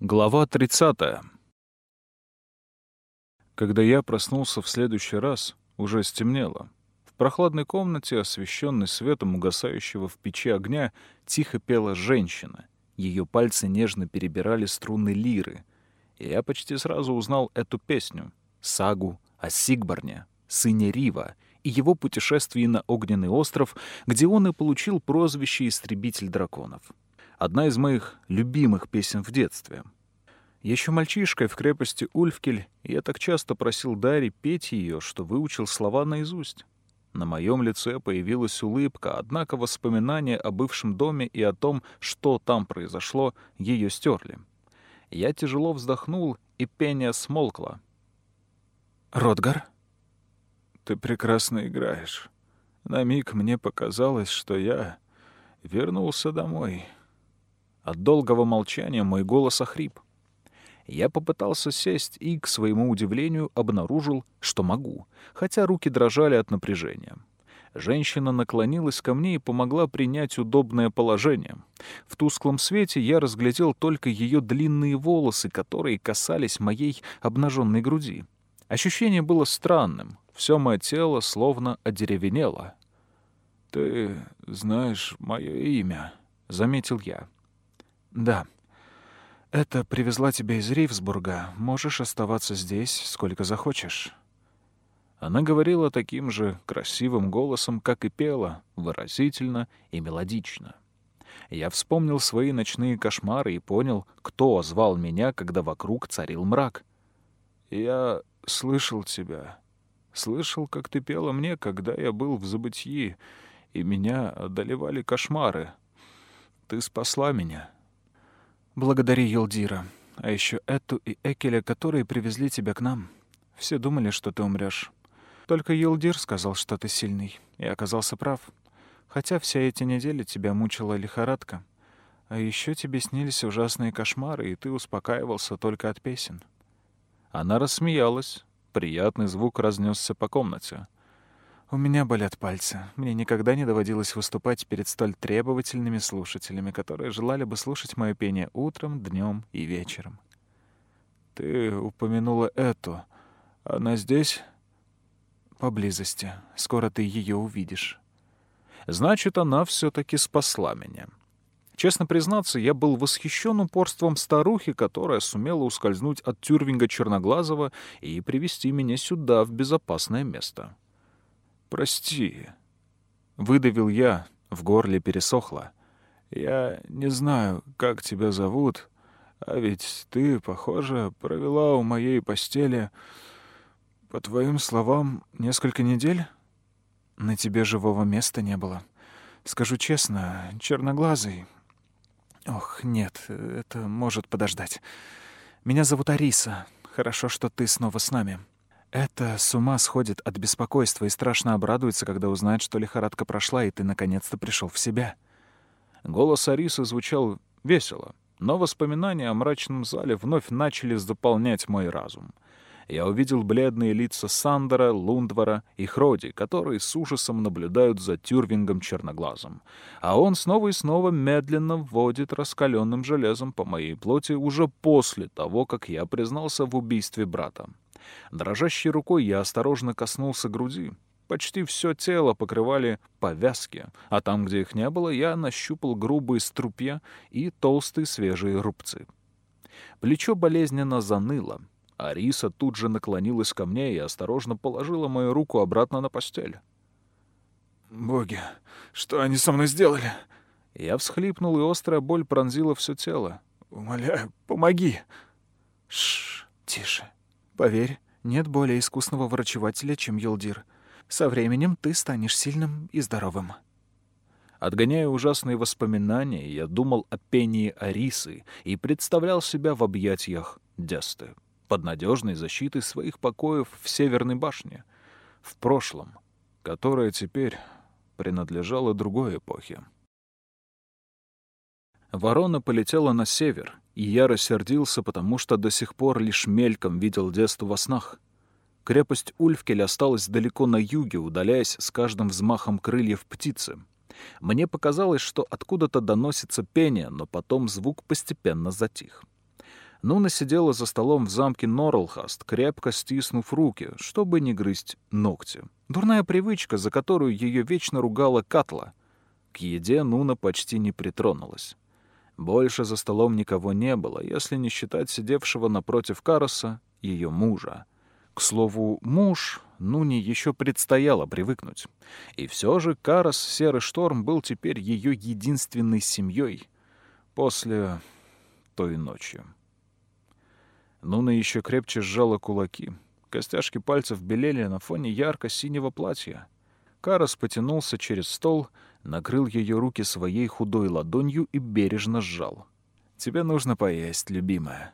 Глава 30. Когда я проснулся в следующий раз, уже стемнело. В прохладной комнате, освещенной светом угасающего в печи огня, тихо пела женщина. Ее пальцы нежно перебирали струны лиры. И я почти сразу узнал эту песню — сагу о Сигборне, сыне Рива, и его путешествии на Огненный остров, где он и получил прозвище «Истребитель драконов». Одна из моих любимых песен в детстве. Еще мальчишкой в крепости Ульфкель я так часто просил Дари петь ее, что выучил слова наизусть. На моем лице появилась улыбка, однако воспоминания о бывшем доме и о том, что там произошло, ее стерли. Я тяжело вздохнул, и пение смолкло. «Ротгар?» «Ты прекрасно играешь. На миг мне показалось, что я вернулся домой». От долгого молчания мой голос охрип. Я попытался сесть и, к своему удивлению, обнаружил, что могу, хотя руки дрожали от напряжения. Женщина наклонилась ко мне и помогла принять удобное положение. В тусклом свете я разглядел только ее длинные волосы, которые касались моей обнаженной груди. Ощущение было странным. Все мое тело словно одеревенело. «Ты знаешь мое имя», — заметил я. «Да. Это привезла тебя из Ривсбурга. Можешь оставаться здесь, сколько захочешь». Она говорила таким же красивым голосом, как и пела, выразительно и мелодично. Я вспомнил свои ночные кошмары и понял, кто звал меня, когда вокруг царил мрак. «Я слышал тебя. Слышал, как ты пела мне, когда я был в забытии, и меня одолевали кошмары. Ты спасла меня». Благодари Елдира, а еще Эту и Экеля, которые привезли тебя к нам. Все думали, что ты умрешь. Только Елдир сказал, что ты сильный, и оказался прав. Хотя все эти недели тебя мучила лихорадка. А еще тебе снились ужасные кошмары, и ты успокаивался только от песен. Она рассмеялась. Приятный звук разнесся по комнате. У меня болят пальцы. Мне никогда не доводилось выступать перед столь требовательными слушателями, которые желали бы слушать мое пение утром, днем и вечером. Ты упомянула эту. Она здесь? Поблизости. Скоро ты ее увидишь. Значит, она все-таки спасла меня. Честно признаться, я был восхищен упорством старухи, которая сумела ускользнуть от Тюрвинга Черноглазого и привести меня сюда, в безопасное место. «Прости», — выдавил я, в горле пересохло. «Я не знаю, как тебя зовут, а ведь ты, похоже, провела у моей постели, по твоим словам, несколько недель?» «На тебе живого места не было. Скажу честно, черноглазый...» «Ох, нет, это может подождать. Меня зовут Ариса. Хорошо, что ты снова с нами». Это с ума сходит от беспокойства и страшно обрадуется, когда узнает, что лихорадка прошла, и ты наконец-то пришел в себя. Голос Арисы звучал весело, но воспоминания о мрачном зале вновь начали заполнять мой разум. Я увидел бледные лица Сандера, Лундвара и Хроди, которые с ужасом наблюдают за Тюрвингом черноглазом. А он снова и снова медленно вводит раскаленным железом по моей плоти уже после того, как я признался в убийстве брата. Дрожащей рукой я осторожно коснулся груди. Почти все тело покрывали повязки, а там, где их не было, я нащупал грубые струпья и толстые свежие рубцы. Плечо болезненно заныло. Ариса тут же наклонилась ко мне и осторожно положила мою руку обратно на постель. «Боги, что они со мной сделали?» Я всхлипнул, и острая боль пронзила все тело. «Умоляю, помоги!» «Шш, тише. Поверь, нет более искусного врачевателя, чем Елдир. Со временем ты станешь сильным и здоровым. Отгоняя ужасные воспоминания, я думал о пении Арисы и представлял себя в объятиях Десты, под надежной защитой своих покоев в Северной башне, в прошлом, которое теперь принадлежало другой эпохе. Ворона полетела на север, и я рассердился, потому что до сих пор лишь мельком видел детство во снах. Крепость Ульфкель осталась далеко на юге, удаляясь с каждым взмахом крыльев птицы. Мне показалось, что откуда-то доносится пение, но потом звук постепенно затих. Нуна сидела за столом в замке Норлхаст, крепко стиснув руки, чтобы не грызть ногти. Дурная привычка, за которую ее вечно ругала Катла. К еде Нуна почти не притронулась. Больше за столом никого не было, если не считать сидевшего напротив Кароса ее мужа. К слову, муж Нуне еще предстояло привыкнуть. И все же Карос Серый Шторм был теперь ее единственной семьей после той ночи. Нуна еще крепче сжала кулаки. Костяшки пальцев белели на фоне ярко-синего платья. Карас потянулся через стол, накрыл ее руки своей худой ладонью и бережно сжал. «Тебе нужно поесть, любимая».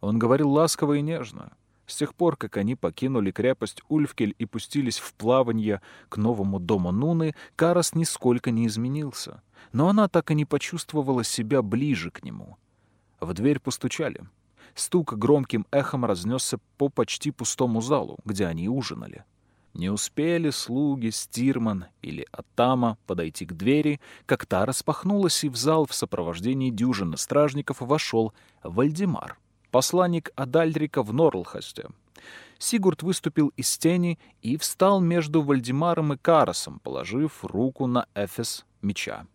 Он говорил ласково и нежно. С тех пор, как они покинули крепость Ульфкель и пустились в плавание к новому дому Нуны, Карас нисколько не изменился. Но она так и не почувствовала себя ближе к нему. В дверь постучали. Стук громким эхом разнесся по почти пустому залу, где они ужинали. Не успели слуги Стирман или Атама подойти к двери, как та распахнулась, и в зал в сопровождении дюжины стражников вошел Вальдемар, посланник Адальрика в Норлхасте. Сигурд выступил из тени и встал между Вальдемаром и Карасом, положив руку на эфес меча.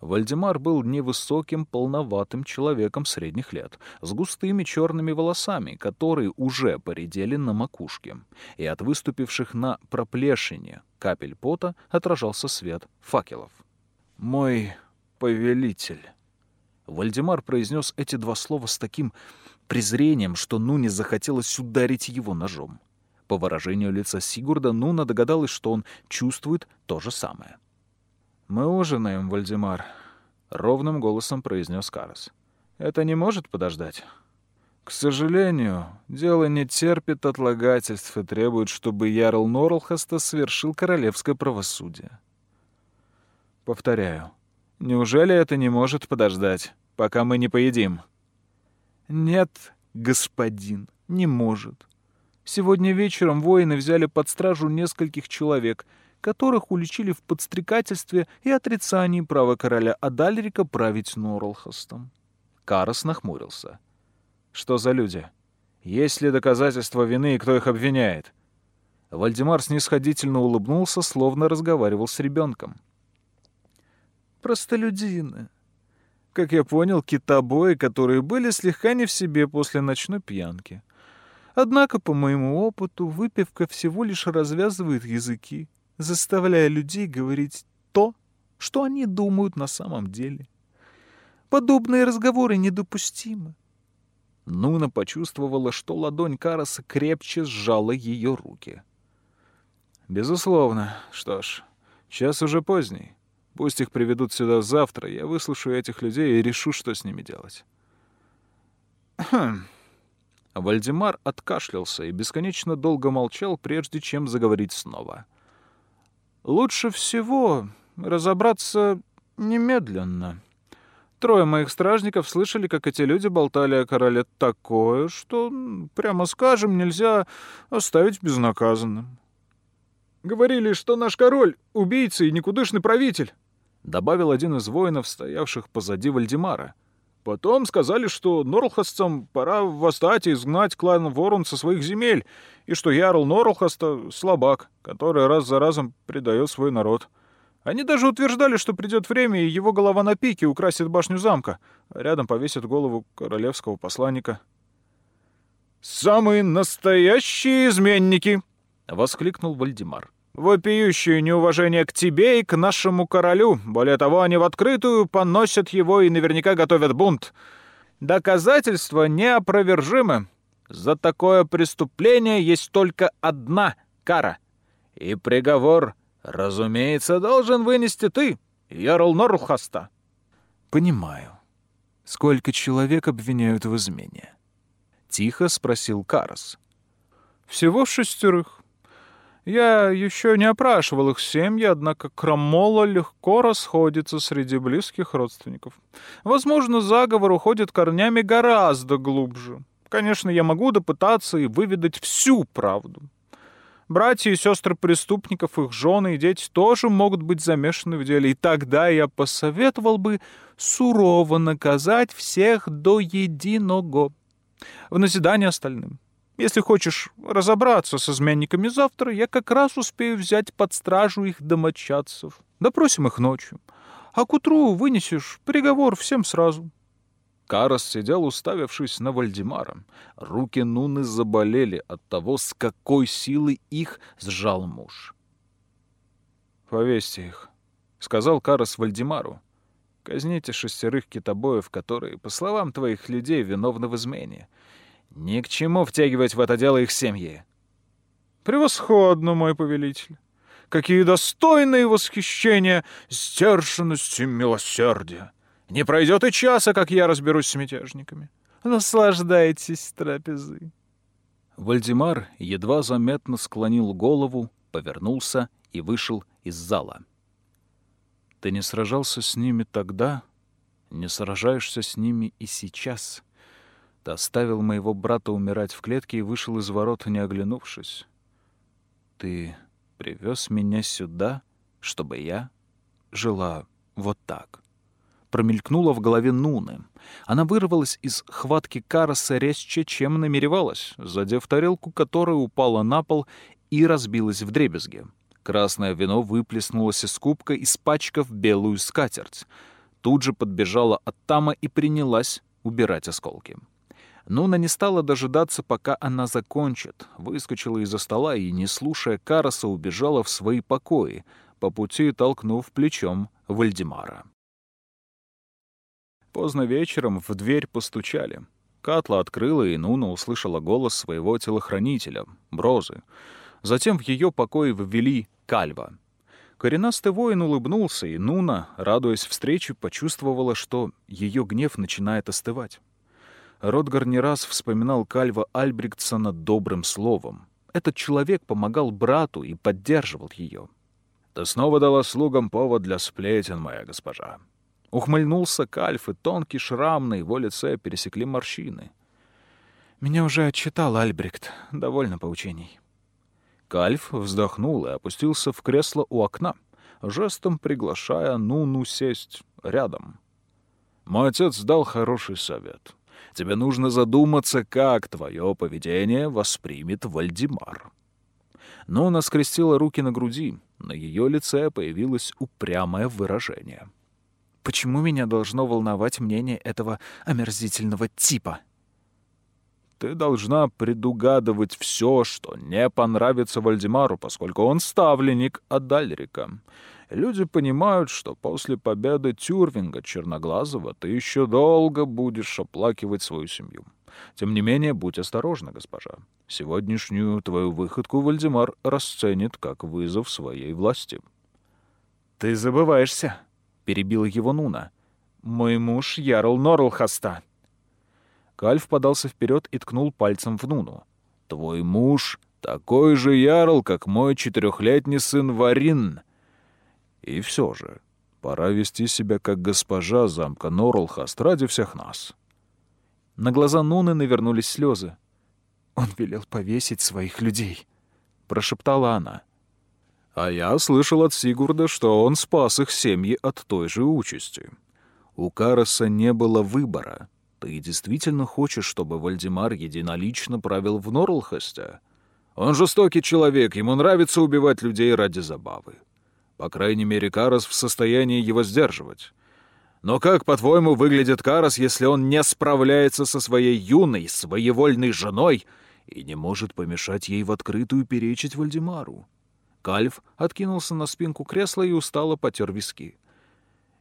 Вальдемар был невысоким, полноватым человеком средних лет, с густыми черными волосами, которые уже поредели на макушке, и от выступивших на проплешине капель пота отражался свет факелов. «Мой повелитель». Вальдемар произнес эти два слова с таким презрением, что Нуне захотелось ударить его ножом. По выражению лица Сигурда, Нуна догадалась, что он чувствует то же самое. «Мы ужинаем, Вальдемар», — ровным голосом произнес Карас. «Это не может подождать?» «К сожалению, дело не терпит отлагательств и требует, чтобы Ярл Норлхаста совершил королевское правосудие». «Повторяю, неужели это не может подождать, пока мы не поедим?» «Нет, господин, не может. Сегодня вечером воины взяли под стражу нескольких человек — которых уличили в подстрекательстве и отрицании права короля Адальрика править Норлхостом. Карос нахмурился. «Что за люди? Есть ли доказательства вины и кто их обвиняет?» Вальдемар снисходительно улыбнулся, словно разговаривал с ребенком. «Простолюдины. Как я понял, китобои, которые были слегка не в себе после ночной пьянки. Однако, по моему опыту, выпивка всего лишь развязывает языки заставляя людей говорить то, что они думают на самом деле. Подобные разговоры недопустимы. Нуна почувствовала, что ладонь Караса крепче сжала ее руки. «Безусловно. Что ж, час уже поздний. Пусть их приведут сюда завтра, я выслушаю этих людей и решу, что с ними делать». «Хм...» Вальдемар откашлялся и бесконечно долго молчал, прежде чем заговорить снова. — Лучше всего разобраться немедленно. Трое моих стражников слышали, как эти люди болтали о короле такое, что, прямо скажем, нельзя оставить безнаказанным. «Говорили, что наш король — убийца и никудышный правитель», — добавил один из воинов, стоявших позади Вальдемара. Потом сказали, что Норлхастцам пора восстать и изгнать клан Ворон со своих земель, и что Ярл Норлхаста — слабак, который раз за разом предает свой народ. Они даже утверждали, что придет время, и его голова на пике украсит башню замка, а рядом повесит голову королевского посланника. «Самые настоящие изменники!» — воскликнул Вальдемар. Вопиющее неуважение к тебе и к нашему королю. Более того, они в открытую поносят его и наверняка готовят бунт. Доказательства неопровержимы. За такое преступление есть только одна кара. И приговор, разумеется, должен вынести ты, Ярл Норлхаста. Понимаю. Сколько человек обвиняют в измене? Тихо спросил Карас. Всего шестерых. Я еще не опрашивал их семьи, однако крамола легко расходится среди близких родственников. Возможно, заговор уходит корнями гораздо глубже. Конечно, я могу допытаться и выведать всю правду. Братья и сестры преступников, их жены и дети тоже могут быть замешаны в деле, и тогда я посоветовал бы сурово наказать всех до единого. В назидание остальным. Если хочешь разобраться с изменниками завтра, я как раз успею взять под стражу их домочадцев. Допросим их ночью. А к утру вынесешь приговор всем сразу. Карас сидел, уставившись на Вальдемара. Руки Нуны заболели от того, с какой силой их сжал муж. «Повесьте их», — сказал Карас Вальдемару. «Казните шестерых китобоев, которые, по словам твоих людей, виновны в измене. Ни к чему втягивать в это дело их семьи». «Превосходно, мой повелитель! Какие достойные восхищения сдержанностью милосердия! Не пройдет и часа, как я разберусь с мятежниками. Наслаждайтесь трапезой. Вальдемар едва заметно склонил голову, повернулся и вышел из зала. «Ты не сражался с ними тогда, не сражаешься с ними и сейчас. Ты оставил моего брата умирать в клетке и вышел из ворот, не оглянувшись. Ты привез меня сюда, чтобы я жила вот так» промелькнуло в голове Нуны. Она вырвалась из хватки Караса резче, чем намеревалась, задев тарелку, которая упала на пол и разбилась в дребезги. Красное вино выплеснулось из кубка, испачкав белую скатерть. Тут же подбежала Аттама и принялась убирать осколки. Нуна не стала дожидаться, пока она закончит, выскочила из-за стола и, не слушая Караса, убежала в свои покои, по пути толкнув плечом Вальдемара. Поздно вечером в дверь постучали. Катла открыла, и Нуна услышала голос своего телохранителя, Брозы. Затем в ее покое ввели Кальва. Коренастый воин улыбнулся, и Нуна, радуясь встрече, почувствовала, что ее гнев начинает остывать. Ротгар не раз вспоминал Кальва Альбригтсона добрым словом. Этот человек помогал брату и поддерживал ее. «Ты снова дала слугам повод для сплетен, моя госпожа», Ухмыльнулся Кальф, и тонкий шрам на его лице пересекли морщины. «Меня уже отчитал Альбрехт. Довольно поучений». Кальф вздохнул и опустился в кресло у окна, жестом приглашая Нуну сесть рядом. «Мой отец дал хороший совет. Тебе нужно задуматься, как твое поведение воспримет Вальдемар». Нуна скрестила руки на груди. На ее лице появилось упрямое выражение — Почему меня должно волновать мнение этого омерзительного типа? Ты должна предугадывать все, что не понравится Вальдемару, поскольку он ставленник Адальрика. Люди понимают, что после победы Тюрвинга Черноглазого ты еще долго будешь оплакивать свою семью. Тем не менее, будь осторожна, госпожа. Сегодняшнюю твою выходку Вальдемар расценит как вызов своей власти. «Ты забываешься», перебила его Нуна. «Мой муж Ярл Норлхаста». Кальф подался вперед и ткнул пальцем в Нуну. «Твой муж такой же Ярл, как мой четырехлетний сын Варин. И все же, пора вести себя как госпожа замка Норлхаст ради всех нас». На глаза Нуны навернулись слезы. «Он велел повесить своих людей», — прошептала она. А я слышал от Сигурда, что он спас их семьи от той же участи. У Караса не было выбора. Ты действительно хочешь, чтобы Вальдемар единолично правил в Норлхасте? Он жестокий человек, ему нравится убивать людей ради забавы. По крайней мере, Карас в состоянии его сдерживать. Но как, по-твоему, выглядит Карас, если он не справляется со своей юной, своевольной женой и не может помешать ей в открытую перечить Вальдемару? Кальф откинулся на спинку кресла и устало потер виски.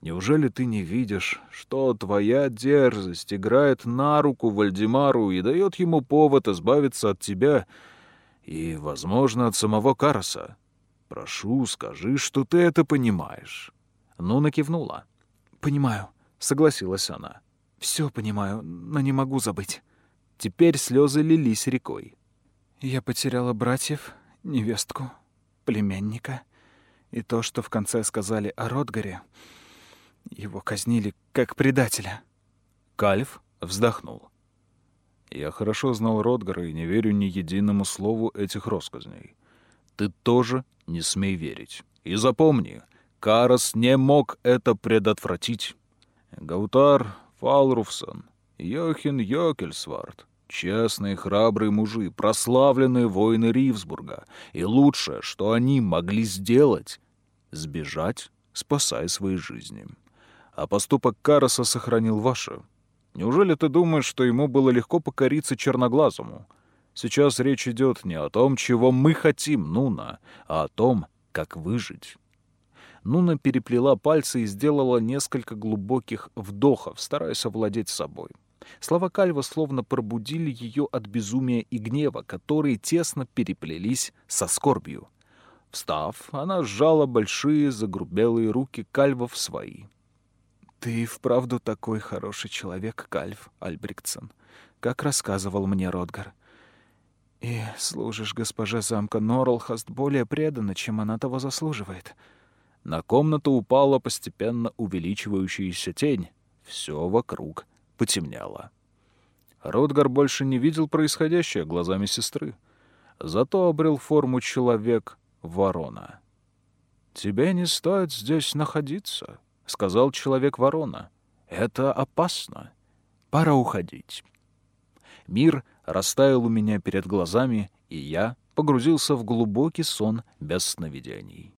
«Неужели ты не видишь, что твоя дерзость играет на руку Вальдемару и дает ему повод избавиться от тебя и, возможно, от самого Караса? Прошу, скажи, что ты это понимаешь». Нуна кивнула. «Понимаю», — согласилась она. «Все понимаю, но не могу забыть». Теперь слезы лились рекой. «Я потеряла братьев, невестку, племянника. И то, что в конце сказали о Ротгаре, его казнили как предателя. Кальф вздохнул. Я хорошо знал Ротгара и не верю ни единому слову этих россказней. Ты тоже не смей верить. И запомни, Карас не мог это предотвратить. Гаутар Фалруфсон, Йохин Йокельсвард, Честные, храбрые мужи, прославленные воины Ривсбурга. И лучшее, что они могли сделать — сбежать, спасая свои жизни. А поступок Караса сохранил ваше. Неужели ты думаешь, что ему было легко покориться черноглазому? Сейчас речь идет не о том, чего мы хотим, Нуна, а о том, как выжить. Нуна переплела пальцы и сделала несколько глубоких вдохов, стараясь овладеть собой. Слова Кальва словно пробудили ее от безумия и гнева, которые тесно переплелись со скорбью. Встав, она сжала большие загрубелые руки Кальва в свои. «Ты вправду такой хороший человек, Кальв Альбректсон, как рассказывал мне Ротгар. И служишь госпоже замка Норлхаст более преданно, чем она того заслуживает». На комнату упала постепенно увеличивающаяся тень. Все вокруг потемнело. Ротгар больше не видел происходящее глазами сестры. Зато обрел форму человек-ворона. «Тебе не стоит здесь находиться», — сказал человек-ворона. «Это опасно. Пора уходить». Мир растаял у меня перед глазами, и я погрузился в глубокий сон без сновидений.